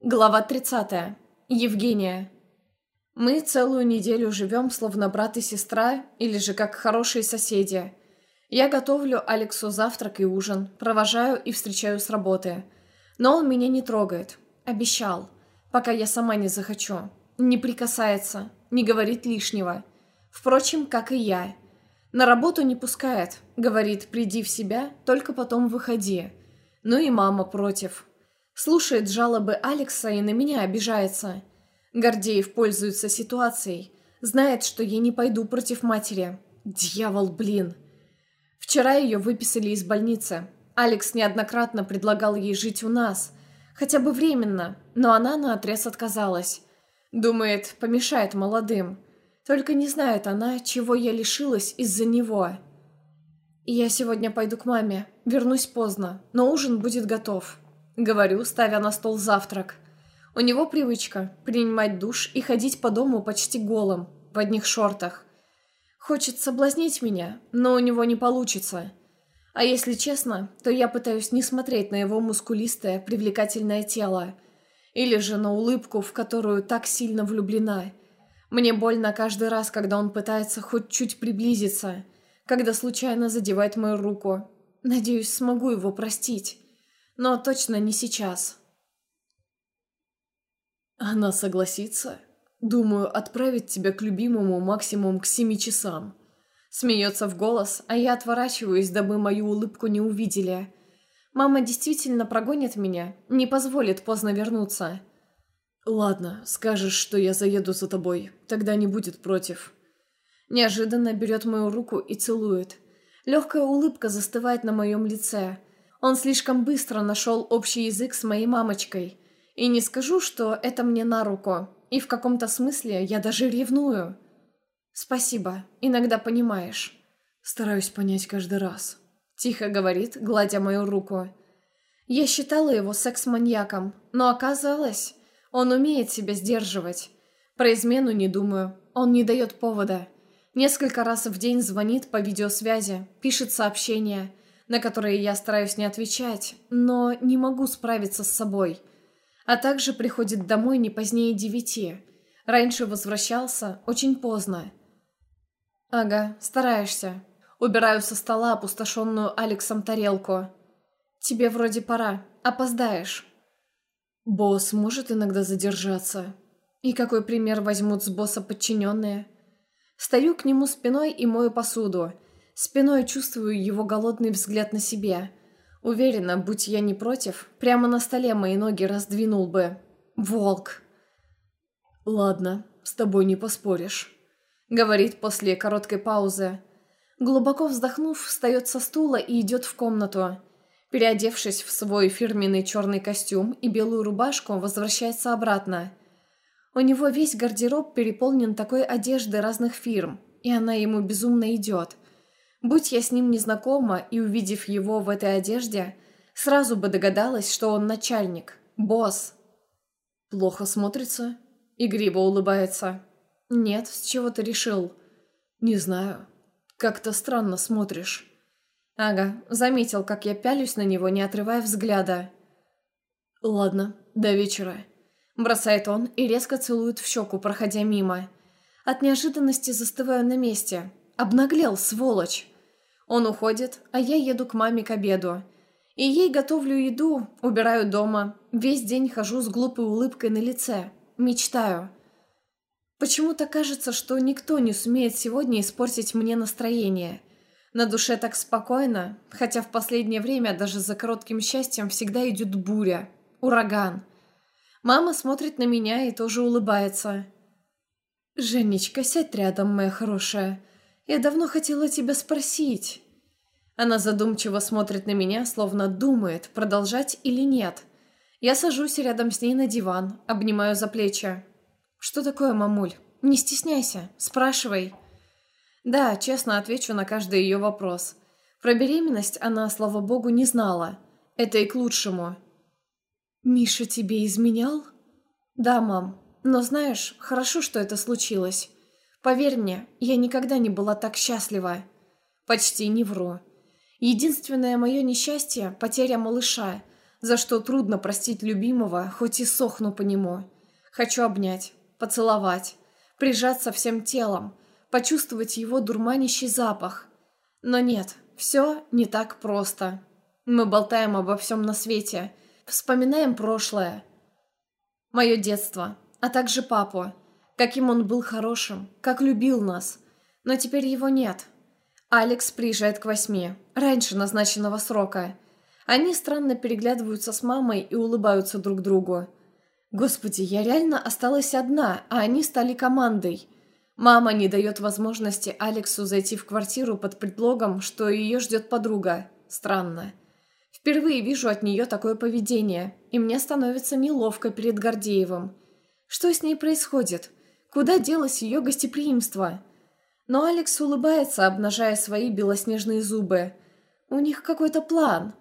Глава 30. Евгения. Мы целую неделю живем, словно брат и сестра, или же как хорошие соседи. Я готовлю Алексу завтрак и ужин, провожаю и встречаю с работы. Но он меня не трогает. Обещал. Пока я сама не захочу. Не прикасается, не говорит лишнего. Впрочем, как и я. На работу не пускает. Говорит, приди в себя, только потом выходи. Ну и мама против. Слушает жалобы Алекса и на меня обижается. Гордеев пользуется ситуацией. Знает, что я не пойду против матери. Дьявол, блин. Вчера ее выписали из больницы. Алекс неоднократно предлагал ей жить у нас. Хотя бы временно, но она наотрез отказалась. Думает, помешает молодым. Только не знает она, чего я лишилась из-за него. Я сегодня пойду к маме. Вернусь поздно, но ужин будет готов. Говорю, ставя на стол завтрак. У него привычка принимать душ и ходить по дому почти голым, в одних шортах. Хочет соблазнить меня, но у него не получится. А если честно, то я пытаюсь не смотреть на его мускулистое, привлекательное тело. Или же на улыбку, в которую так сильно влюблена. Мне больно каждый раз, когда он пытается хоть чуть приблизиться, когда случайно задевает мою руку. Надеюсь, смогу его простить. Но точно не сейчас. Она согласится? Думаю, отправить тебя к любимому максимум к семи часам. Смеется в голос, а я отворачиваюсь, дабы мою улыбку не увидели. Мама действительно прогонит меня, не позволит поздно вернуться. Ладно, скажешь, что я заеду за тобой, тогда не будет против. Неожиданно берет мою руку и целует. Легкая улыбка застывает на моем лице. Он слишком быстро нашел общий язык с моей мамочкой. И не скажу, что это мне на руку. И в каком-то смысле я даже ревную. Спасибо, иногда понимаешь. Стараюсь понять каждый раз. Тихо говорит, гладя мою руку. Я считала его секс-маньяком, но оказалось, он умеет себя сдерживать. Про измену не думаю, он не дает повода. Несколько раз в день звонит по видеосвязи, пишет сообщения – на которые я стараюсь не отвечать, но не могу справиться с собой. А также приходит домой не позднее девяти. Раньше возвращался очень поздно. Ага, стараешься. Убираю со стола опустошенную Алексом тарелку. Тебе вроде пора. Опоздаешь. Босс может иногда задержаться. И какой пример возьмут с босса подчиненные? Стою к нему спиной и мою посуду – Спиной чувствую его голодный взгляд на себя. Уверена, будь я не против, прямо на столе мои ноги раздвинул бы. Волк. «Ладно, с тобой не поспоришь», — говорит после короткой паузы. Глубоко вздохнув, встает со стула и идет в комнату. Переодевшись в свой фирменный черный костюм и белую рубашку, возвращается обратно. У него весь гардероб переполнен такой одеждой разных фирм, и она ему безумно идет — Будь я с ним не знакома и увидев его в этой одежде, сразу бы догадалась, что он начальник, босс. «Плохо смотрится?» Игриво улыбается. «Нет, с чего ты решил?» «Не знаю. Как-то странно смотришь». «Ага, заметил, как я пялюсь на него, не отрывая взгляда». «Ладно, до вечера», – бросает он и резко целует в щеку, проходя мимо. От неожиданности застываю на месте. Обнаглел, сволочь. Он уходит, а я еду к маме к обеду. И ей готовлю еду, убираю дома. Весь день хожу с глупой улыбкой на лице. Мечтаю. Почему-то кажется, что никто не сумеет сегодня испортить мне настроение. На душе так спокойно, хотя в последнее время даже за коротким счастьем всегда идет буря, ураган. Мама смотрит на меня и тоже улыбается. «Женечка, сядь рядом, моя хорошая. Я давно хотела тебя спросить». Она задумчиво смотрит на меня, словно думает, продолжать или нет. Я сажусь рядом с ней на диван, обнимаю за плечи. «Что такое, мамуль? Не стесняйся, спрашивай». Да, честно отвечу на каждый ее вопрос. Про беременность она, слава богу, не знала. Это и к лучшему. «Миша тебе изменял?» «Да, мам. Но знаешь, хорошо, что это случилось. Поверь мне, я никогда не была так счастлива. Почти не вру. Единственное мое несчастье – потеря малыша. за что трудно простить любимого, хоть и сохну по нему. Хочу обнять, поцеловать, прижаться всем телом, почувствовать его дурманящий запах. Но нет, все не так просто. Мы болтаем обо всем на свете, вспоминаем прошлое. Мое детство, а также папу. Каким он был хорошим, как любил нас. Но теперь его нет. Алекс приезжает к восьми, раньше назначенного срока. Они странно переглядываются с мамой и улыбаются друг другу. Господи, я реально осталась одна, а они стали командой. Мама не дает возможности Алексу зайти в квартиру под предлогом, что ее ждет подруга. Странно. Впервые вижу от нее такое поведение, и мне становится неловко перед Гордеевым. Что с ней происходит? Куда делось ее гостеприимство? Но Алекс улыбается, обнажая свои белоснежные зубы. У них какой-то план.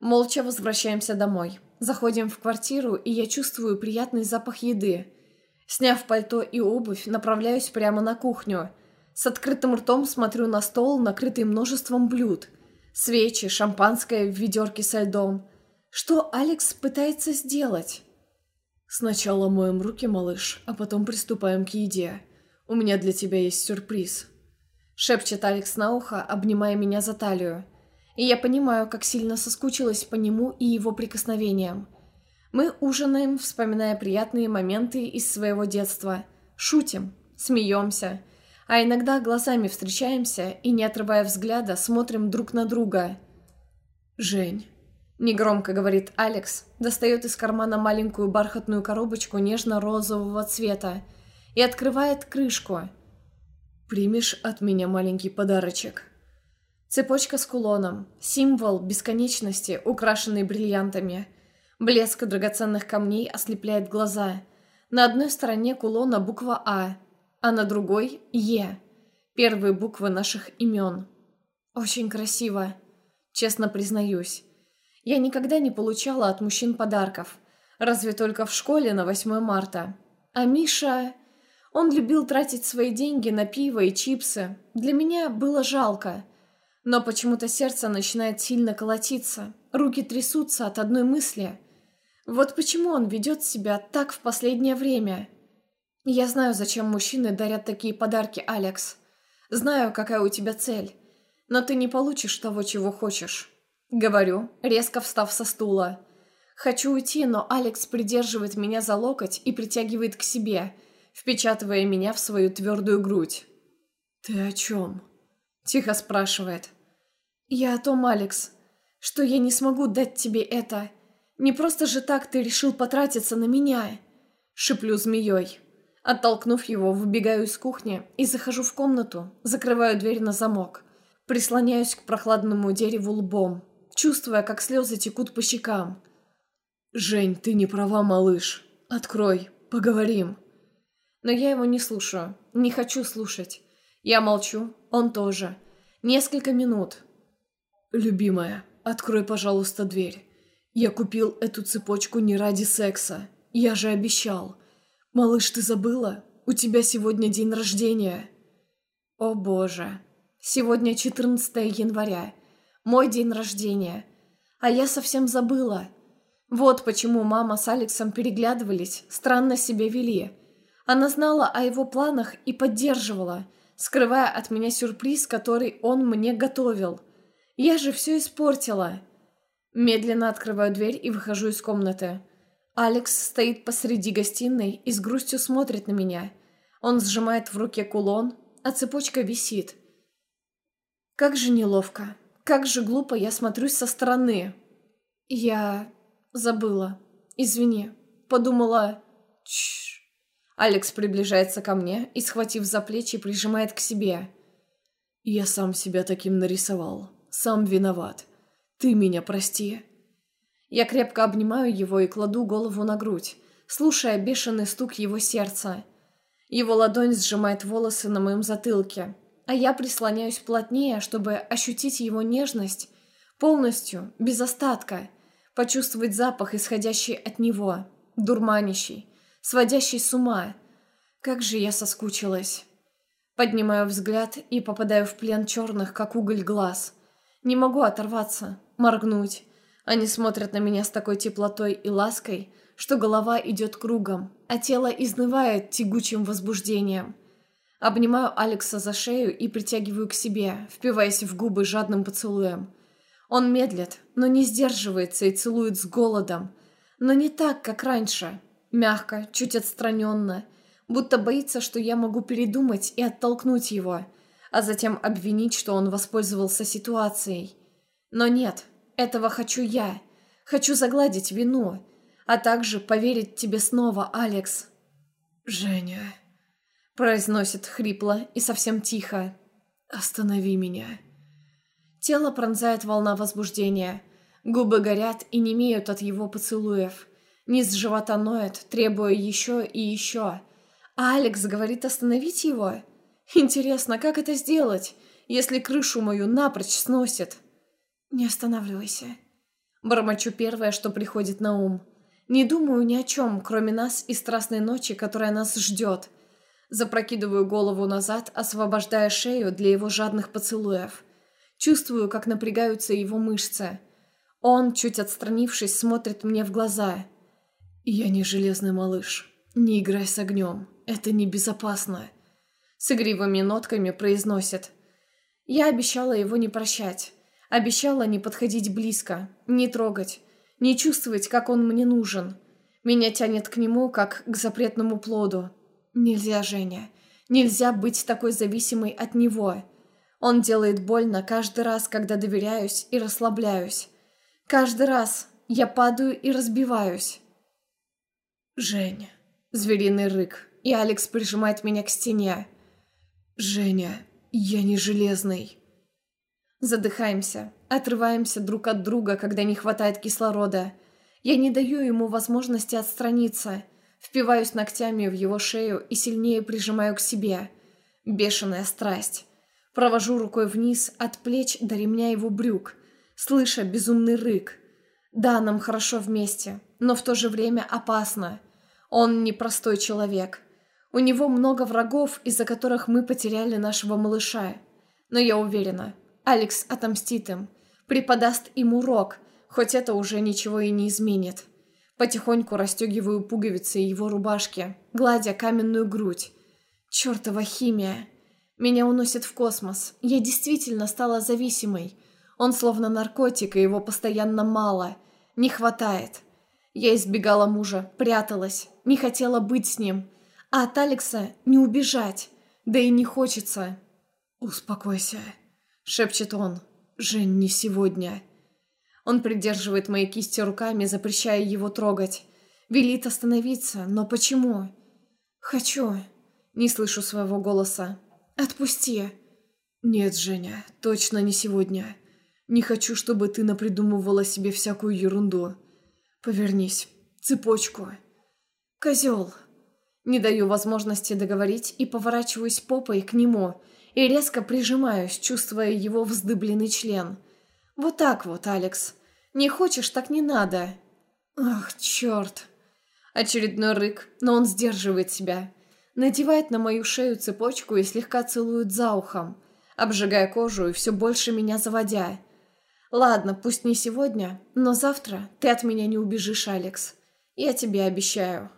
Молча возвращаемся домой. Заходим в квартиру, и я чувствую приятный запах еды. Сняв пальто и обувь, направляюсь прямо на кухню. С открытым ртом смотрю на стол, накрытый множеством блюд. Свечи, шампанское в ведерке со льдом. Что Алекс пытается сделать? «Сначала моем руки, малыш, а потом приступаем к еде. У меня для тебя есть сюрприз», — шепчет Алекс на ухо, обнимая меня за талию. И я понимаю, как сильно соскучилась по нему и его прикосновениям. Мы ужинаем, вспоминая приятные моменты из своего детства. Шутим, смеемся, а иногда глазами встречаемся и, не отрывая взгляда, смотрим друг на друга. «Жень», Негромко говорит Алекс, достает из кармана маленькую бархатную коробочку нежно-розового цвета и открывает крышку. «Примешь от меня маленький подарочек?» Цепочка с кулоном, символ бесконечности, украшенный бриллиантами. Блеск драгоценных камней ослепляет глаза. На одной стороне кулона буква «А», а на другой – «Е». Первые буквы наших имен. Очень красиво, честно признаюсь. Я никогда не получала от мужчин подарков. Разве только в школе на 8 марта. А Миша... Он любил тратить свои деньги на пиво и чипсы. Для меня было жалко. Но почему-то сердце начинает сильно колотиться. Руки трясутся от одной мысли. Вот почему он ведет себя так в последнее время. Я знаю, зачем мужчины дарят такие подарки, Алекс. Знаю, какая у тебя цель. Но ты не получишь того, чего хочешь. Говорю, резко встав со стула. Хочу уйти, но Алекс придерживает меня за локоть и притягивает к себе, впечатывая меня в свою твердую грудь. «Ты о чем?» – тихо спрашивает. «Я о том, Алекс, что я не смогу дать тебе это. Не просто же так ты решил потратиться на меня!» – шиплю змеей. Оттолкнув его, выбегаю из кухни и захожу в комнату, закрываю дверь на замок. Прислоняюсь к прохладному дереву лбом чувствуя, как слезы текут по щекам. «Жень, ты не права, малыш. Открой, поговорим». Но я его не слушаю, не хочу слушать. Я молчу, он тоже. Несколько минут. «Любимая, открой, пожалуйста, дверь. Я купил эту цепочку не ради секса. Я же обещал. Малыш, ты забыла? У тебя сегодня день рождения». «О боже. Сегодня 14 января. Мой день рождения. А я совсем забыла. Вот почему мама с Алексом переглядывались, странно себя вели. Она знала о его планах и поддерживала, скрывая от меня сюрприз, который он мне готовил. Я же все испортила. Медленно открываю дверь и выхожу из комнаты. Алекс стоит посреди гостиной и с грустью смотрит на меня. Он сжимает в руке кулон, а цепочка висит. Как же неловко. Как же глупо я смотрюсь со стороны. Я забыла. Извини. Подумала... Чш. Алекс приближается ко мне и, схватив за плечи, прижимает к себе. Я сам себя таким нарисовал. Сам виноват. Ты меня прости. Я крепко обнимаю его и кладу голову на грудь, слушая бешеный стук его сердца. Его ладонь сжимает волосы на моем затылке, а я прислоняюсь плотнее, чтобы ощутить его нежность полностью, без остатка, почувствовать запах, исходящий от него, дурманящий, сводящий с ума. Как же я соскучилась. Поднимаю взгляд и попадаю в плен черных, как уголь, глаз. Не могу оторваться, моргнуть. Они смотрят на меня с такой теплотой и лаской, что голова идет кругом, а тело изнывает тягучим возбуждением. Обнимаю Алекса за шею и притягиваю к себе, впиваясь в губы жадным поцелуем. Он медлит, но не сдерживается и целует с голодом, но не так, как раньше. Мягко, чуть отстраненно, будто боится, что я могу передумать и оттолкнуть его, а затем обвинить, что он воспользовался ситуацией. Но нет, этого хочу я. Хочу загладить вину, а также поверить тебе снова, Алекс. «Женя», — произносит хрипло и совсем тихо. «Останови меня». Тело пронзает волна возбуждения. Губы горят и не имеют от его поцелуев. Низ живота ноет, требуя еще и еще. А Алекс говорит остановить его? Интересно, как это сделать, если крышу мою напрочь сносит? Не останавливайся. Бормочу первое, что приходит на ум. Не думаю ни о чем, кроме нас и страстной ночи, которая нас ждет. Запрокидываю голову назад, освобождая шею для его жадных поцелуев. Чувствую, как напрягаются его мышцы. Он, чуть отстранившись, смотрит мне в глаза. «Я не железный малыш. Не играй с огнем. Это небезопасно». С игривыми нотками произносит. Я обещала его не прощать. Обещала не подходить близко, не трогать, не чувствовать, как он мне нужен. Меня тянет к нему, как к запретному плоду. Нельзя, Женя. Нельзя быть такой зависимой от него. Он делает больно каждый раз, когда доверяюсь и расслабляюсь. Каждый раз я падаю и разбиваюсь. «Женя!» — звериный рык, и Алекс прижимает меня к стене. «Женя, я не железный!» Задыхаемся, отрываемся друг от друга, когда не хватает кислорода. Я не даю ему возможности отстраниться. Впиваюсь ногтями в его шею и сильнее прижимаю к себе. Бешеная страсть. Провожу рукой вниз от плеч до ремня его брюк, слыша безумный рык. Да, нам хорошо вместе, но в то же время опасно. Он непростой человек. У него много врагов, из-за которых мы потеряли нашего малыша. Но я уверена, Алекс отомстит им, преподаст им урок, хоть это уже ничего и не изменит. Потихоньку расстегиваю пуговицы его рубашки, гладя каменную грудь. Чёртова химия. Меня уносит в космос. Я действительно стала зависимой. Он словно наркотик, и его постоянно мало. Не хватает. Я избегала мужа, пряталась, не хотела быть с ним. А от Алекса не убежать. Да и не хочется. «Успокойся», — шепчет он. «Жень, не сегодня». Он придерживает мои кисти руками, запрещая его трогать. Велит остановиться, но почему? «Хочу». Не слышу своего голоса. «Отпусти». «Нет, Женя, точно не сегодня. Не хочу, чтобы ты напридумывала себе всякую ерунду. Повернись. Цепочку. Козел. Не даю возможности договорить и поворачиваюсь попой к нему и резко прижимаюсь, чувствуя его вздыбленный член. Вот так вот, Алекс. Не хочешь, так не надо. Ах, черт. Очередной рык, но он сдерживает себя. Надевает на мою шею цепочку и слегка целует за ухом, обжигая кожу и все больше меня заводя. Ладно, пусть не сегодня, но завтра ты от меня не убежишь, Алекс. Я тебе обещаю.